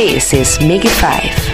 This is MIGY 5.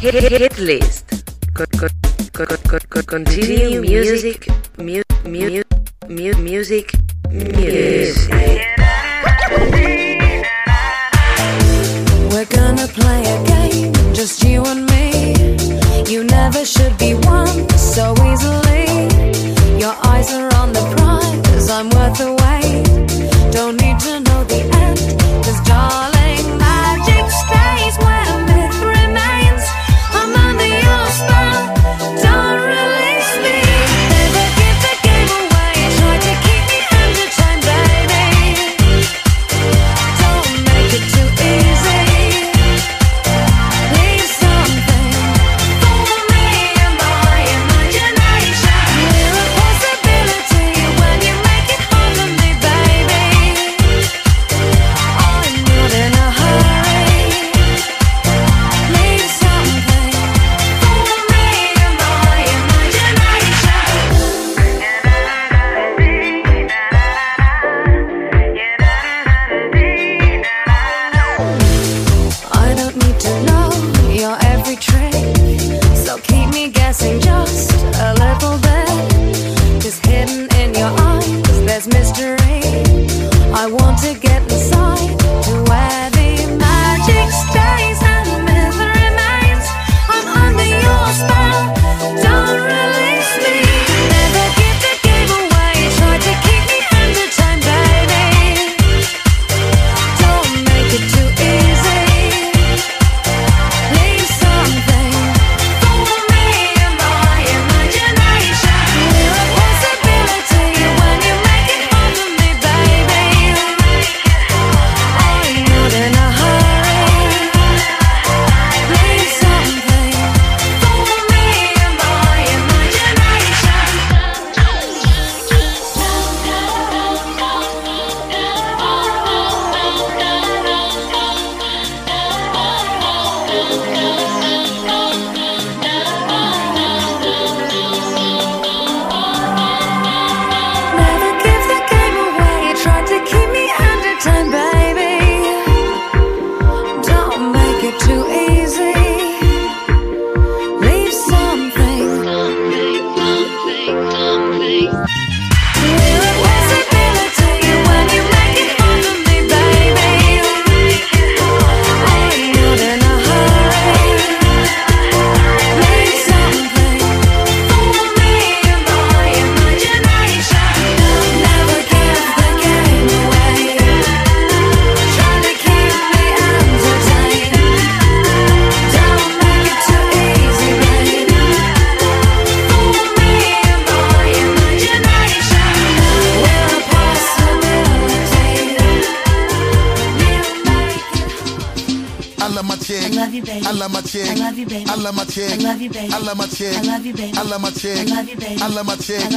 hit, hit list. Continue music, mu- mu- mu- music, music. music. I love my chick.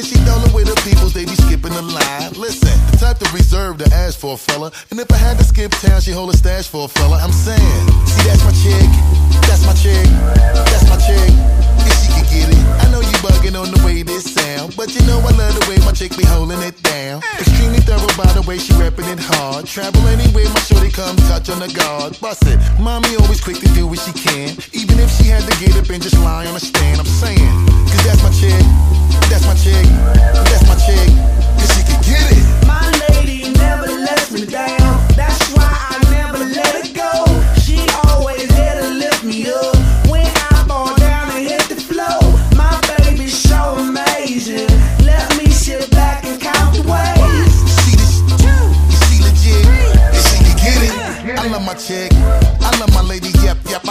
when she with got the reserve to ask for a fella. And if I had to skip town, she hold a stash for a fella. I'm saying, see, that's my chick, that's my chick, that's my chick. If she can get it, I know you bugging on the way this sound. But you know I love the way my chick be holding it down. Extremely thorough by the way she rapping it hard. Travel anywhere, my shorty come touch on the guard. Bust it, mommy always quick to do what she can. Even if she had to get up and just lie on the stand, I'm saying, cause that's my chick, that's my chick, that's my chick. Cause she can get it the day.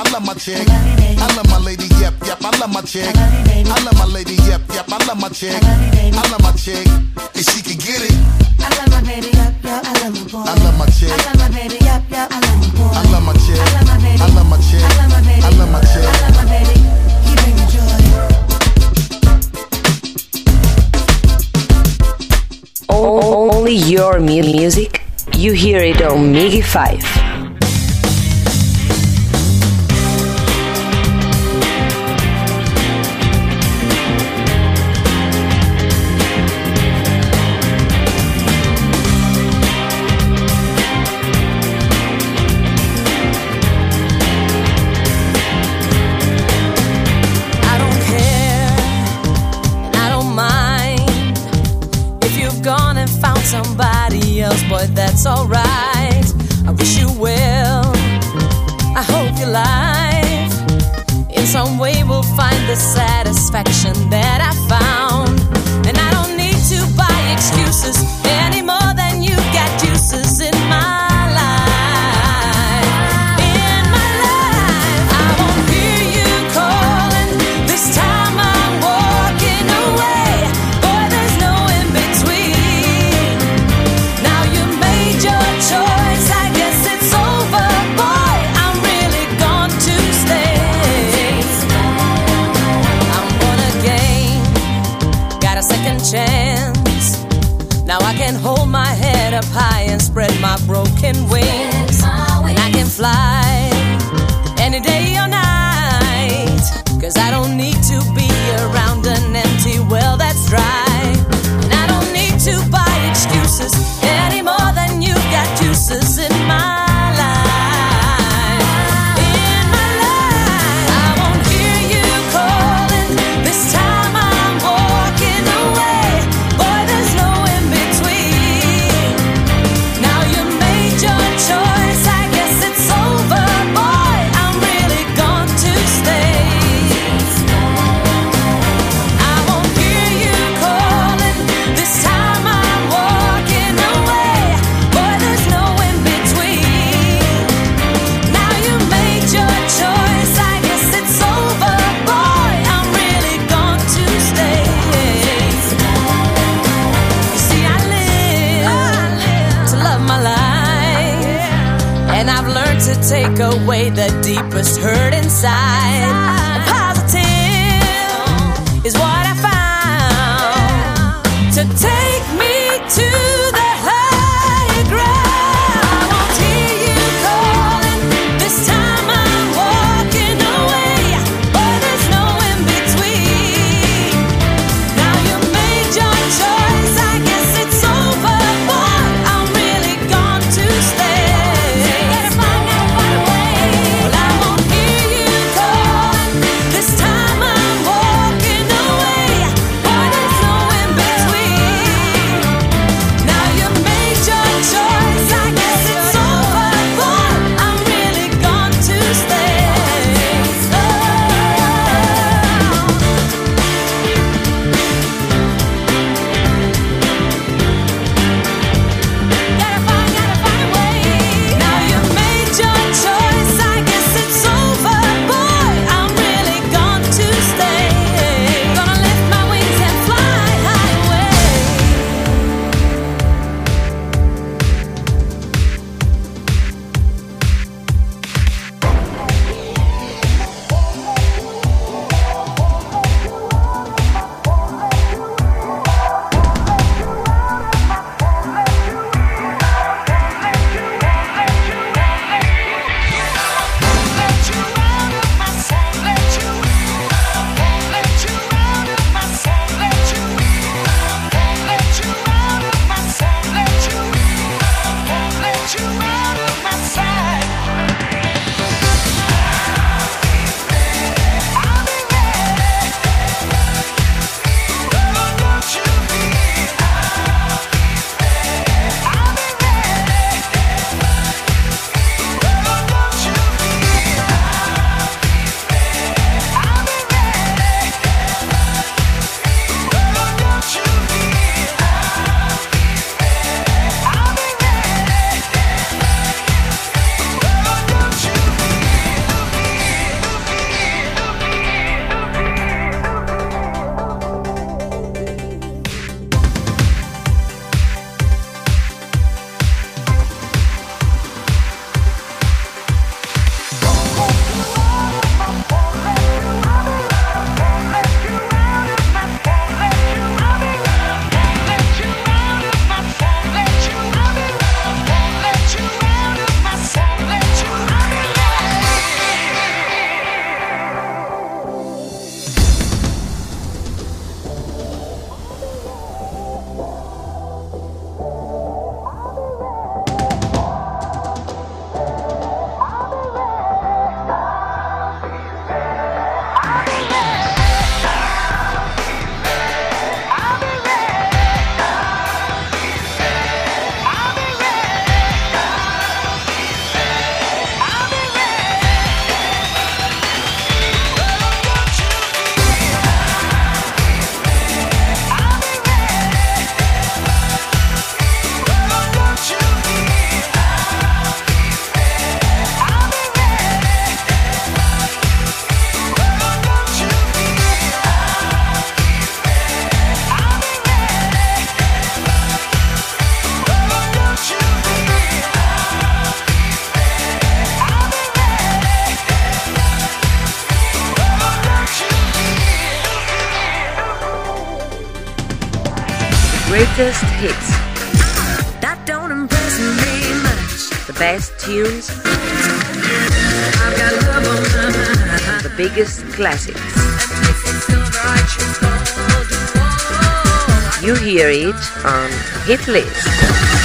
I love my chick. I love my lady, yep, yep, I love my chick. I love my lady, yep, yep, I love my chick. I love my chick, and she can get it. I love my baby, yep, yep, I love my boy. I love my chick. I love my baby, yep, yep, I love my boy. I love my chick. I love my baby. I love my chick. I love my baby. I love my chick. I love my Only your music, you hear it on MIGY 5. it's alright. And I've learned to take away the deepest hurt inside. And positive is what I found to take. Greatest Hits. That don't impress me much. The best tunes. The biggest classics. You hear it on Hit List.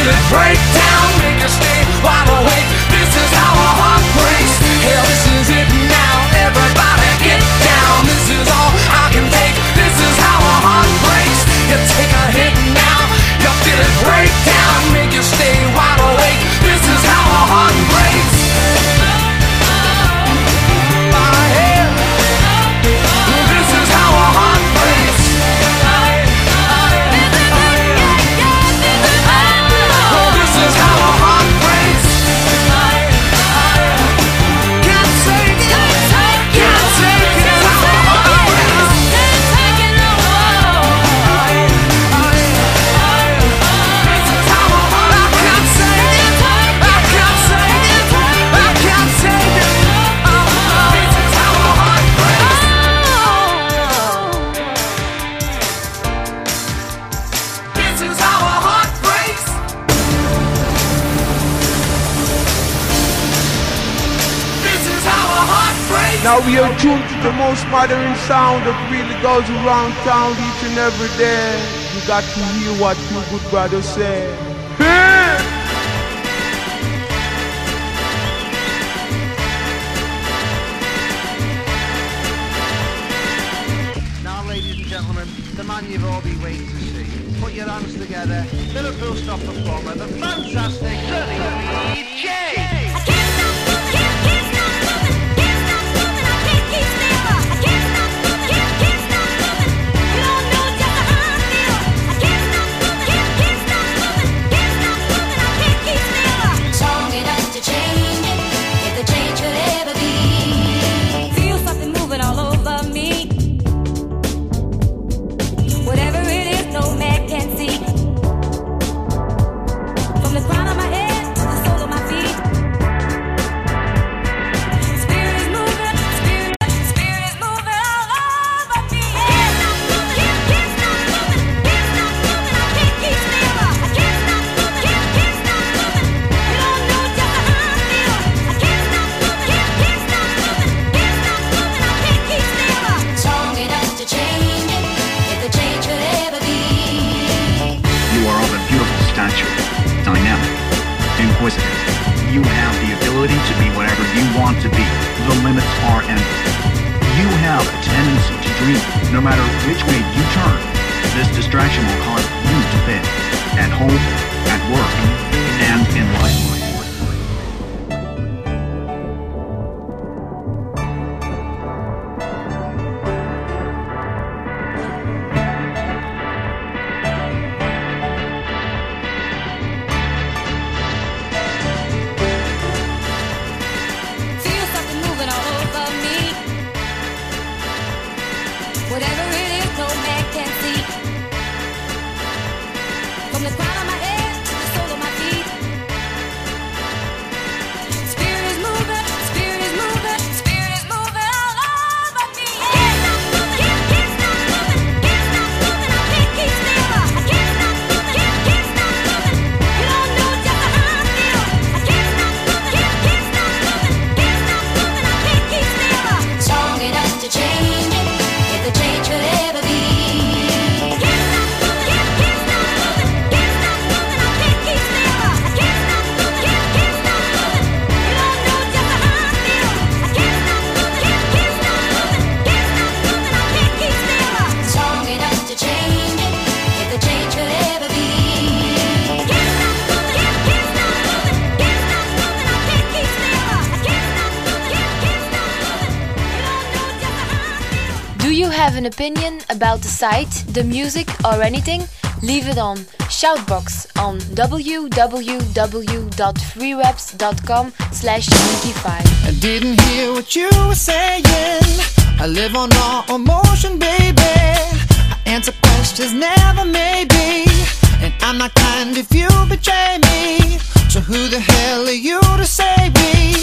feel it break down. tuned to the most modern sound that really goes around town each and every day. You got to hear what your good brother and gentlemen, the man you've all been waiting to see. Put your hands together. Liverpool stop performer, the fantastic an opinion about the site, the music, or anything, leave it on Shoutbox on www.freereps.com slash wikify. I didn't hear what you were saying. I live on all emotion, baby. I answer questions, never maybe. And I'm not kind if you betray me. So who the hell are you to save me?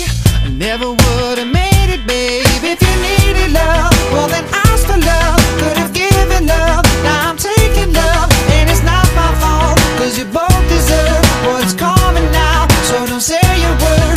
Never would have made it, babe If you needed love, well then ask for love. Could have given love, now I'm taking love And it's not my fault, cause you both deserve What's coming now, so don't say a word.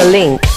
The link.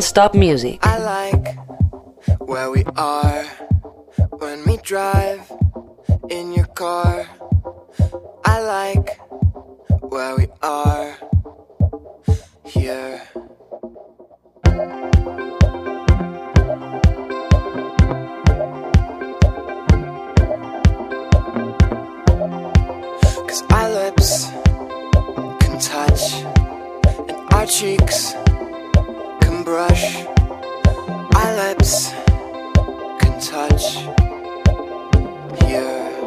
Non-stop music. Brush. Our lips can touch here.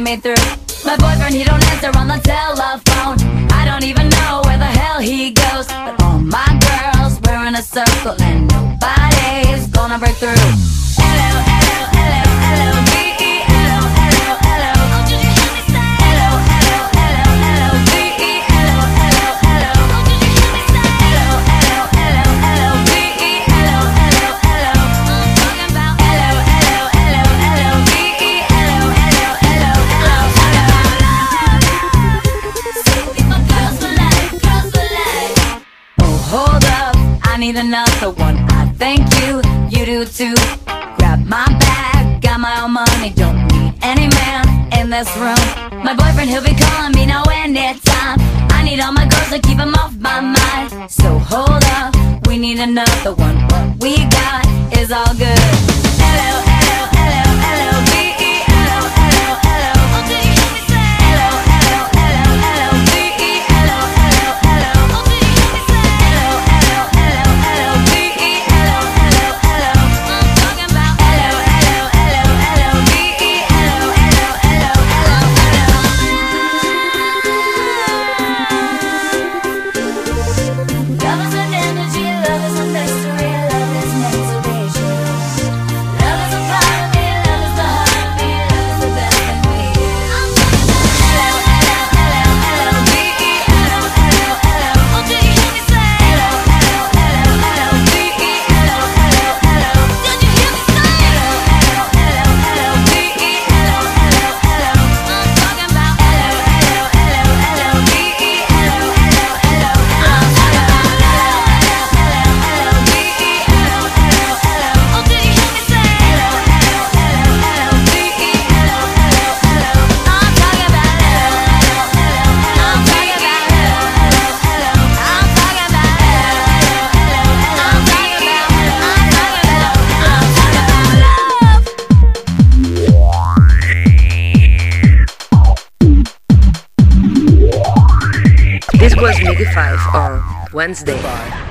de. Hold up, I need another one. I thank you, you do too. Grab my bag, got my own money, don't need any man in this room. My boyfriend, he'll be calling me now anytime. I need all my girls to keep him off my mind. So hold up, we need another one. What we got is all good. Hello. 5 on Wednesday.